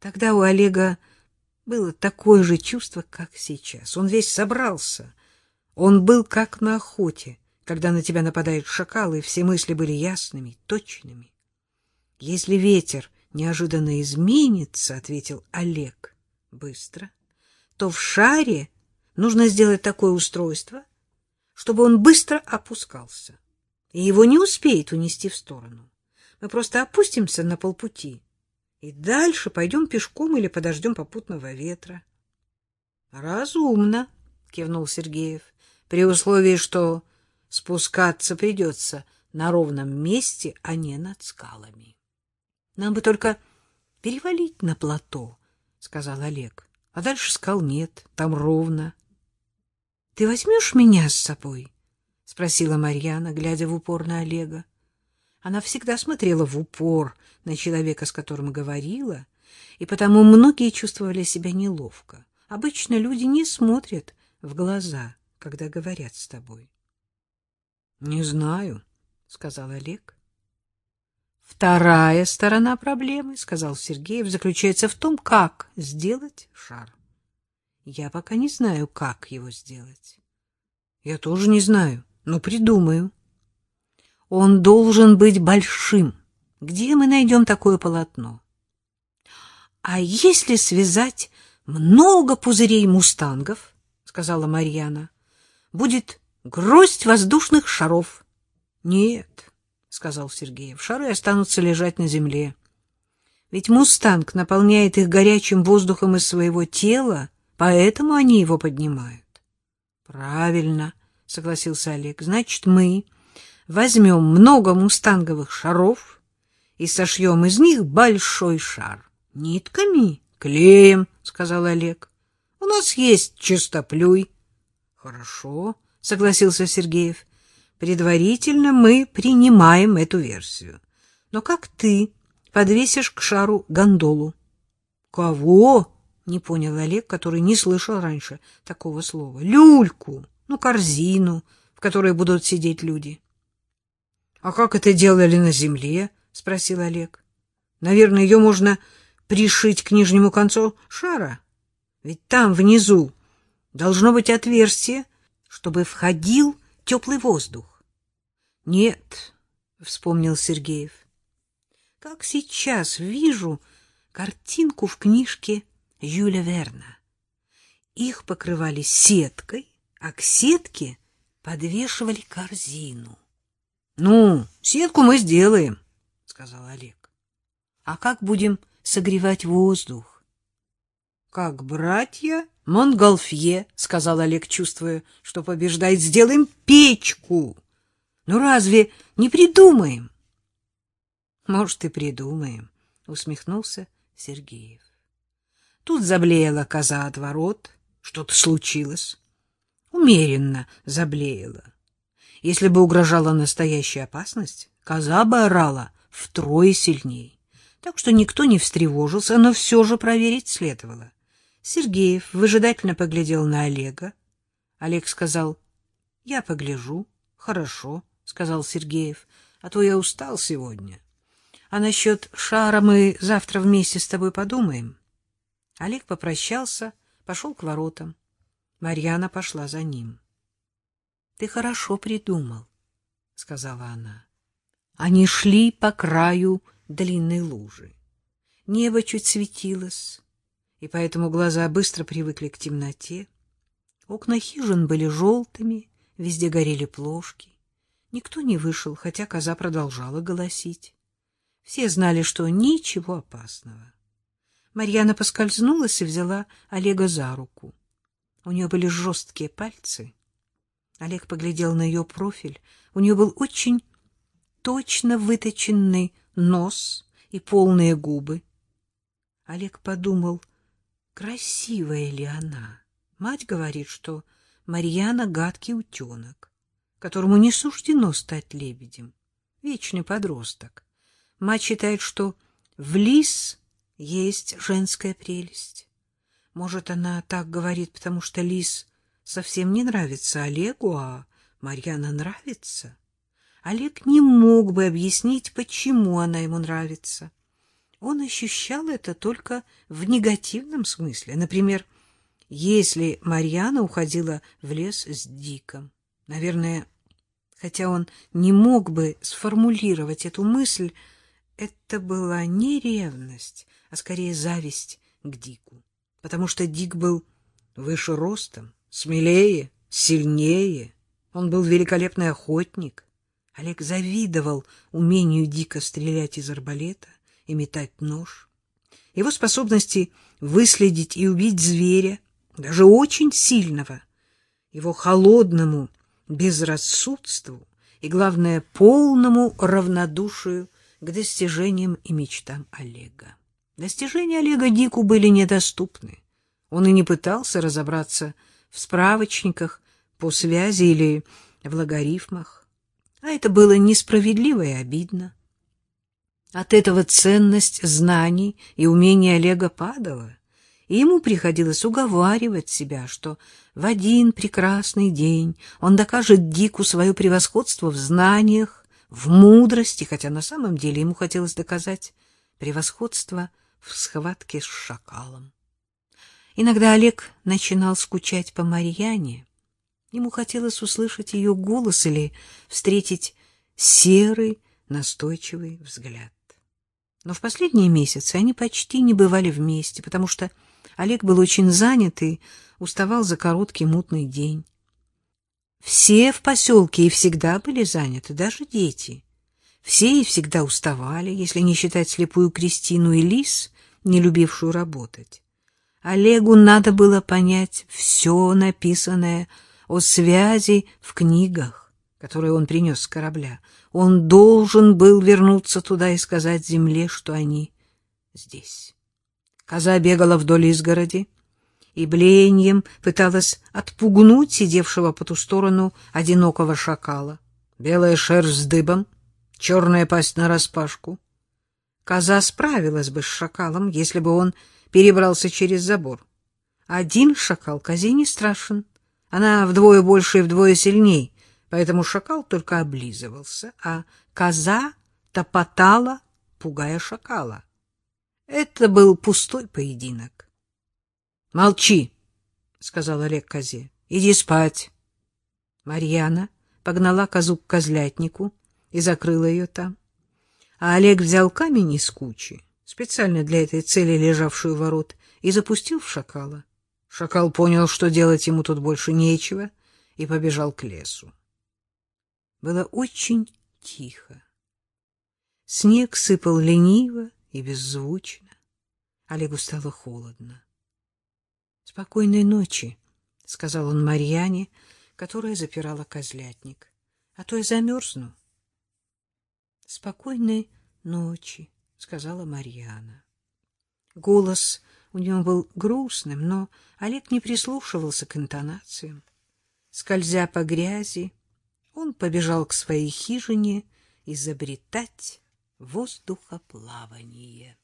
Тогда у Олега было такое же чувство, как сейчас. Он весь собрался. Он был как на охоте, когда на тебя нападают шакалы, и все мысли были ясными, точными. Если ветер неожиданно изменится, — ответил Олег быстро, — то в шаре нужно сделать такое устройство, чтобы он быстро опускался, и его не успеет унести в сторону. Мы просто опустимся на полпути и дальше пойдем пешком или подождем попутного ветра. — Разумно, — кивнул Сергеев, — при условии, что спускаться придется на ровном месте, а не над скалами. — Нам бы только перевалить на плато, — сказал Олег. — А дальше скал нет, там ровно. — Ты возьмешь меня с собой? — спросила Марьяна, глядя в упор на Олега. Она всегда смотрела в упор на человека, с которым говорила, и потому многие чувствовали себя неловко. Обычно люди не смотрят в глаза, когда говорят с тобой. — Не знаю, — сказал Олег. — Вторая сторона проблемы, — сказал Сергеев, — заключается в том, как сделать шар. Я пока не знаю, как его сделать. — Я тоже не знаю, но придумаю. Он должен быть большим. Где мы найдем такое полотно? А если связать много пузырей мустангов, сказала Марьяна, будет гроздь воздушных шаров. Нет, сказал Сергеев. Шары останутся лежать на земле. Ведь мустанг наполняет их горячим воздухом из своего тела, поэтому они его поднимают. Правильно, согласился Олег. Значит, мы возьмем много мустанговых шаров и сошьем из них большой шар. Нитками, клеем, — сказал Олег. — У нас есть чистоплюй. — Хорошо, — согласился Сергеев. — Предварительно мы принимаем эту версию. Но как ты подвесишь к шару гондолу? — Кого? — не понял Олег, который не слышал раньше такого слова. — Люльку, ну, корзину, в которой будут сидеть люди. —— А как это делали на земле? — спросил Олег. — Наверное, ее можно пришить к нижнему концу шара. Ведь там, внизу, должно быть отверстие, чтобы входил теплый воздух. — Нет, — вспомнил Сергеев. — Как сейчас вижу картинку в книжке Юля Верна. Их покрывали сеткой, а к сетке подвешивали корзину. Ну, сетку мы сделаем, сказал Олег. А как будем согревать воздух? Как братья Монголфье, сказал Олег, чувствуя, что побеждает, сделаем печку. Ну разве не придумаем? Может, и придумаем, усмехнулся Сергеев. Тут заблеяла коза от ворот. Что-то случилось. Умеренно заблеяла. Если бы угрожала настоящая опасность, коза бы орала втрое сильней. Так что никто не встревожился, но все же проверить следовало. Сергеев выжидательно поглядел на Олега. Олег сказал, — Я погляжу. — Хорошо, — сказал Сергеев, — а то я устал сегодня. А насчет шара мы завтра вместе с тобой подумаем. Олег попрощался, пошел к воротам. Марьяна пошла за ним. Ты хорошо придумал, сказала она. Они шли по краю длинной лужи. Небо чуть светилось, и поэтому глаза быстро привыкли к темноте. Окна хижин были желтыми, везде горели плошки. Никто не вышел, хотя коза продолжала голосить. Все знали, что ничего опасного. Марьяна поскользнулась и взяла Олега за руку. У нее были жесткие пальцы, Олег поглядел на ее профиль. У нее был очень точно выточенный нос и полные губы. Олег подумал, красивая ли она. Мать говорит, что Марьяна гадкий утенок, которому не суждено стать лебедем. Вечный подросток. Мать считает, что в лис есть женская прелесть. Может, она так говорит, потому что лис совсем не нравится Олегу, а Марьяна нравится. Олег не мог бы объяснить, почему она ему нравится. Он ощущал это только в негативном смысле. Например, если Марьяна уходила в лес с Диком. Наверное, хотя он не мог бы сформулировать эту мысль, это была не ревность, а скорее зависть к Дику, потому что Дик был выше ростом, смелее, сильнее. Он был великолепный охотник. Олег завидовал умению Дика стрелять из арбалета и метать нож. Его способности выследить и убить зверя, даже очень сильного, его холодному безрассудству и, главное, полному равнодушию к достижениям и мечтам Олега. Достижения Олега Дику были недоступны. Он и не пытался разобраться в справочниках по связи или в логарифмах. А это было несправедливо и обидно. От этого ценность знаний и умений Олега падала, и ему приходилось уговаривать себя, что в один прекрасный день он докажет Дику свое превосходство в знаниях, в мудрости, хотя на самом деле ему хотелось доказать превосходство в схватке с шакалом. Иногда Олег начинал скучать по Марьяне. Ему хотелось услышать ее голос или встретить серый, настойчивый взгляд. Но в последние месяцы они почти не бывали вместе, потому что Олег был очень занят и уставал за короткий мутный день. Все в поселке и всегда были заняты, даже дети. Все и всегда уставали, если не считать слепую Кристину и Лис, не любившую работать. Олегу надо было понять все написанное о связи в книгах, которые он принес с корабля. Он должен был вернуться туда и сказать земле, что они здесь. Коза бегала вдоль изгороди и блеянием пыталась отпугнуть сидевшего по ту сторону одинокого шакала. Белая шерсть с дыбом, черная пасть нараспашку. Коза справилась бы с шакалом, если бы он перебрался через забор. Один шакал козе не страшен. Она вдвое больше и вдвое сильней, поэтому шакал только облизывался, а коза топотала, пугая шакала. Это был пустой поединок. — Молчи, — сказал Олег козе. — Иди спать. Марьяна погнала козу к козлятнику и закрыла ее там. А Олег взял камень из кучи, специально для этой цели лежавшую ворот, и запустил в шакала. Шакал понял, что делать ему тут больше нечего, и побежал к лесу. Было очень тихо. Снег сыпал лениво и беззвучно. Олегу стало холодно. — Спокойной ночи, — сказал он Марьяне, которая запирала козлятник. — А то я замерзну. — Спокойной ночи, — сказала Марьяна. Голос у него был грустным, но Олег не прислушивался к интонациям. Скользя по грязи, он побежал к своей хижине изобретать воздухоплавание.